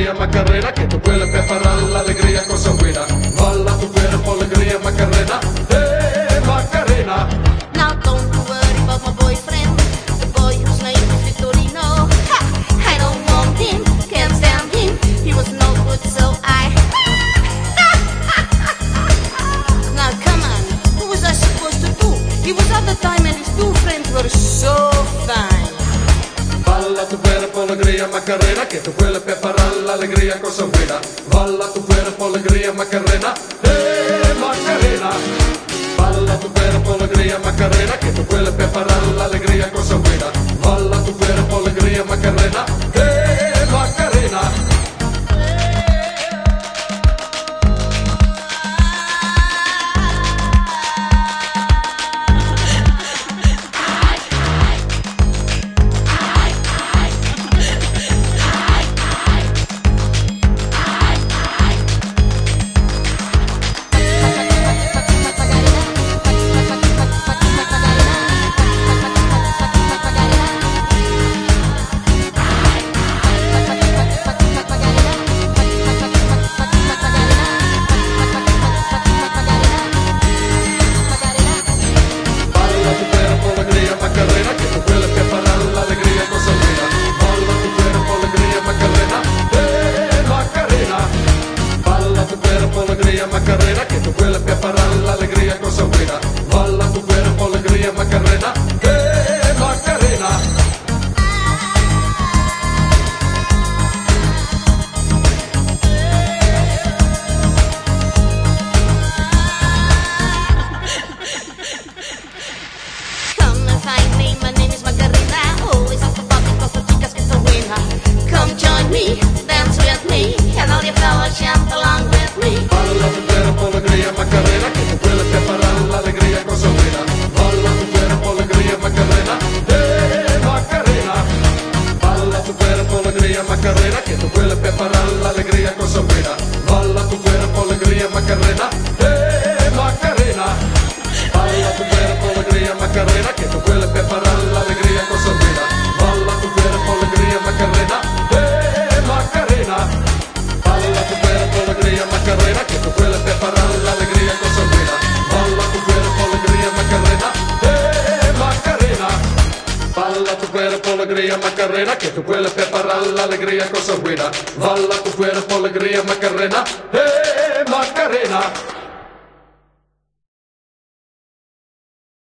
alegría Macarena, que tú puedes preparar la alegría cosa buena. Bala tu cuerpo, alegría Macarena, eh Macarena. Now don't worry about my boyfriend, the boy whose name is Victorino. Ha! I don't want him, can't stand him, he was no good so I... now come on, what was I supposed to do? He was at the time and his two friends were so fine. Bala tu cuerpo. alegría Macarena, que tu puedes preparar la alegría, cosa buena. Bala tu cuerpo, alegría Macarena, eh Macarena. Bala tu cuerpo, alegría Macarena, que tu puedes preparar la alegría, cosa buena. Bala tu cuerpo, alegría Macarena. Bala tu cuerpo, alegría, Macarena, que tu cuerpo preparar la alegría, cosa buena. Bala tu cuerpo, alegría, Macarena, eh, eh, eh Macarena.